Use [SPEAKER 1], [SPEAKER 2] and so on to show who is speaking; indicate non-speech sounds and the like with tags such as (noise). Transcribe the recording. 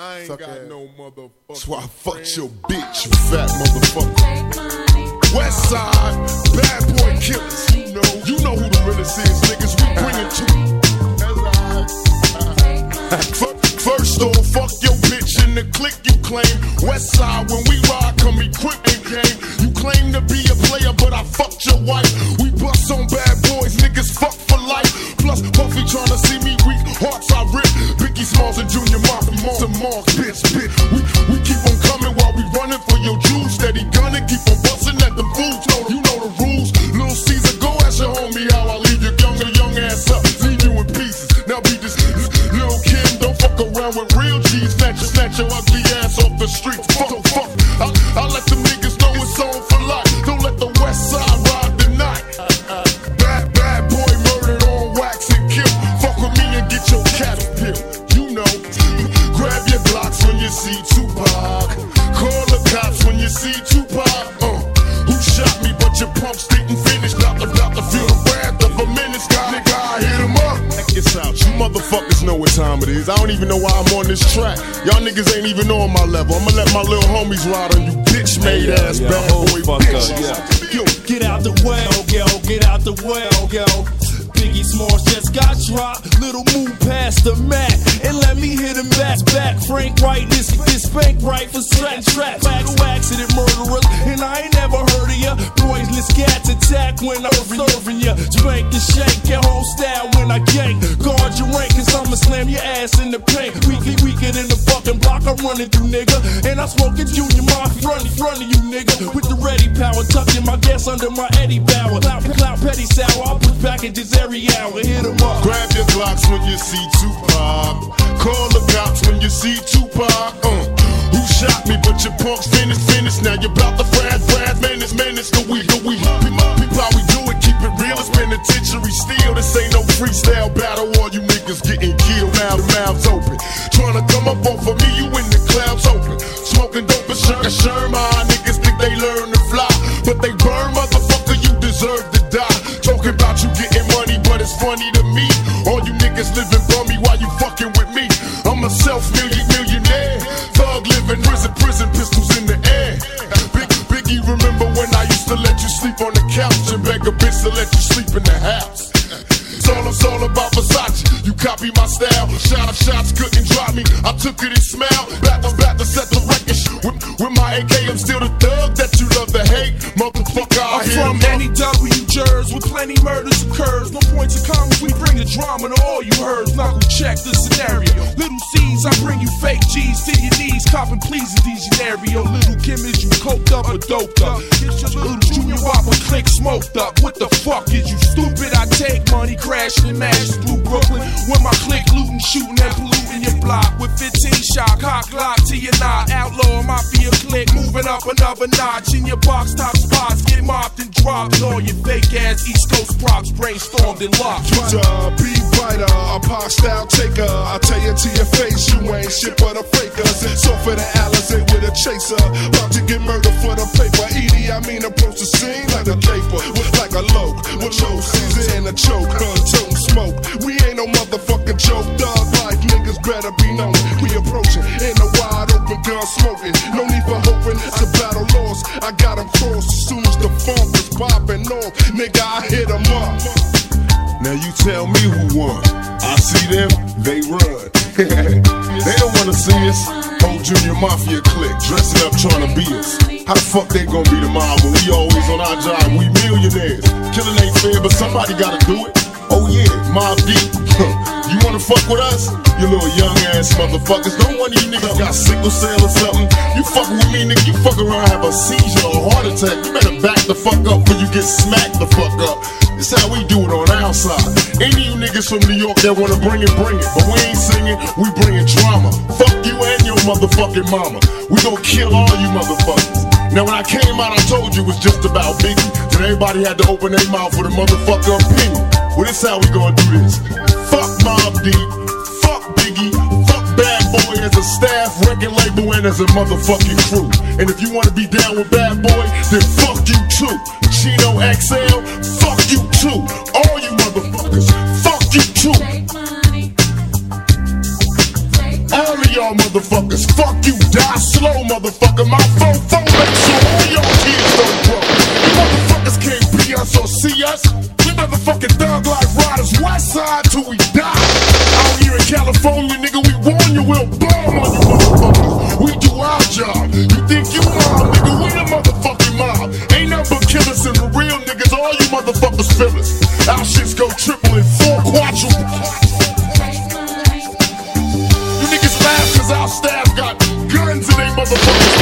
[SPEAKER 1] I ain't
[SPEAKER 2] Suck
[SPEAKER 1] got
[SPEAKER 2] ass.
[SPEAKER 1] no motherfucker.
[SPEAKER 3] That's why I fucked your bitch, you fat motherfucker. West side, bad boy killers. You know, you know who the realest is, niggas. We bring it to around with real G's. Snatch, snatch your ugly ass off the streets. Fuck, fuck. I, I let the niggas know it's on for life. Don't let the west side ride the night. Bad, bad boy murdered on wax and kill. Fuck with me and get your cat pill. You know, grab your blocks when you see Tupac. Call the cops when you see Tupac. Uh, who shot me? But your pumps didn't finish. Out. You motherfuckers know what time it is. I don't even know why I'm on this track. Y'all niggas ain't even on my level. I'ma let my little homies ride on you, bitch made ass
[SPEAKER 4] yeah,
[SPEAKER 3] bad
[SPEAKER 4] oh,
[SPEAKER 3] boy bitch.
[SPEAKER 4] yeah.
[SPEAKER 3] Yo,
[SPEAKER 4] Get out the way, yo, get out the way, yo. Biggie Smalls just got dropped. Little move past the mat and let me hit him back. Back Frank White, this this spank right for strat trap. Back accident murderers, and I ain't never heard of ya. Boys, let's attack when I'm Spank and shake your whole style when I gank. Guard your rank, cause I'ma slam your ass in the paint. Weaker, weaker than the fucking block I'm running through, nigga. And I'm smoking junior mafia front in front of you, nigga. With the ready power, tucking my gas under my Eddie Bauer. Cloud, cloud petty sour, I'll push packages every hour. Hit 'em up.
[SPEAKER 3] Grab your Glocks when you see Tupac. Call the cops when you see Tupac. Uh, who shot me? But your punks finished, finished. Now you're about to frat, frat, menace, menace. The we, freestyle battle. All you niggas getting killed now, the mouths open. Trying to come up off of me, you in the clouds open. Smoking dope and sugar, sure, my niggas think they learn to fly. But they burn, motherfucker, you deserve to die. Talking about you getting money, but it's funny to me. All you niggas living bummy while you fucking with me. I'm a self-millionaire. Thug living, prison, prison, pistols in the air. Big, Biggie, remember when I used to let you sleep on the couch and beg a bitch to let you sleep in the house? All, it's all about Versace. You copy my style. Shot of shots couldn't drop me. I took it and smiled. Back to back to set the record. With, with my AK, I'm still the thug that you love to hate. Motherfucker, I
[SPEAKER 5] I'm from any W jurors with plenty murders occurs. No points of comments, we bring the drama to all you heard. Knuckle check the scenario. Little Cease, I bring you fake G's to your knees, copping please in these scenario. Little Kim is you coked up or doped up. Get your little junior whopper click smoked up. What the fuck is you stupid? I take money, crashing mashing through Brooklyn. With my click looting, shooting and polluting your block. With 15 shot, cock lock to your knot. Outlaw mafia click, moving up another notch. In your box top spots, get mopped and dropped. All your fake ass East Coast props brainstormed and locked.
[SPEAKER 6] Writer, be writer, a pop style taker. I tell you to your face, you ain't shit but a faker. So for the Alizé with a chaser, about to get murdered for the paper. E.D.I. Mean approach the scene like a caper, like a loke, with low season and a choke, huh, smoke. We ain't no motherfucking joke, dog life niggas better be known. We approaching in a wide open gun smoking. No need for hoping a battle lost. I got 'em crossed as soon as the funk is popping off. Nigga, I hit 'em up.
[SPEAKER 3] Now you tell me who won. I see them, they run. (laughs) they don't wanna see us. Whole junior mafia clique dressing up trying to be us. How the fuck they gonna be the mob when we always on our job? We millionaires. Killing ain't fair, but somebody gotta do it. Oh yeah, Mobb Deep. you wanna fuck with us? You little young ass motherfuckers. No of you niggas got sickle cell or something. You fucking with me, nigga. You fuck around, have a seizure or a heart attack. You better back the fuck up before you get smacked the fuck up. This how we do it on our side. Any you niggas from New York that wanna bring it, bring it. But we ain't singing, we bringing drama. Fuck you and your motherfucking mama. We gon' kill all you motherfuckers. Now when I came out, I told you it was just about Biggie. Then everybody had to open their mouth with a motherfucker opinion. Well, this how we gonna do this. Fuck Mobb Deep, fuck Biggie, fuck Bad Boy as a staff, record label, and as a motherfucking crew. And if you wanna be down with Bad Boy, then fuck you too. Chino XL, fuck you too. All you motherfuckers, fuck you too. All of y'all motherfuckers. Fuck you, die slow, motherfucker. My phone, phone, make sure all y'all kids don't grow. You motherfuckers can't be us or see us. Motherfucking thug like riders, west side till we die. Out here in California, nigga, we warn you, we'll bomb on you motherfuckers. We do our job. You think you mob, nigga, we the motherfucking mob. Ain't nothing but killers and the real niggas, all you motherfuckers us. Our shits go triple and four quadruple. You niggas laugh cause our staff got guns in they motherfuckers